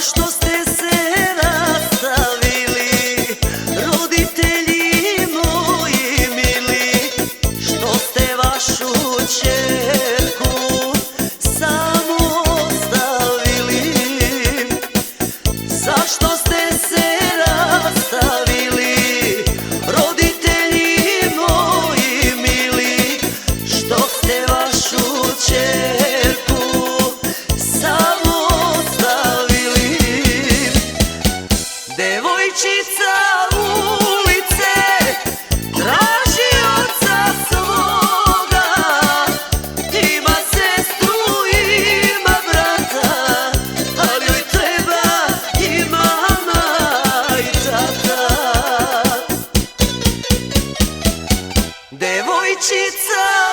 što ste se rastavili Roditelji moji mili Što ste vašu čerku Samo ostavili. Zašto ste se rastavili Roditelji moji mili Što ste vašu čerku 起走。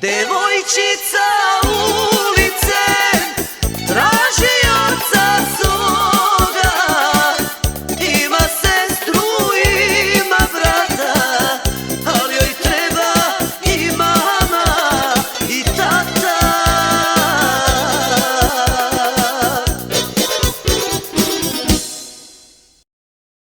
Devojčica u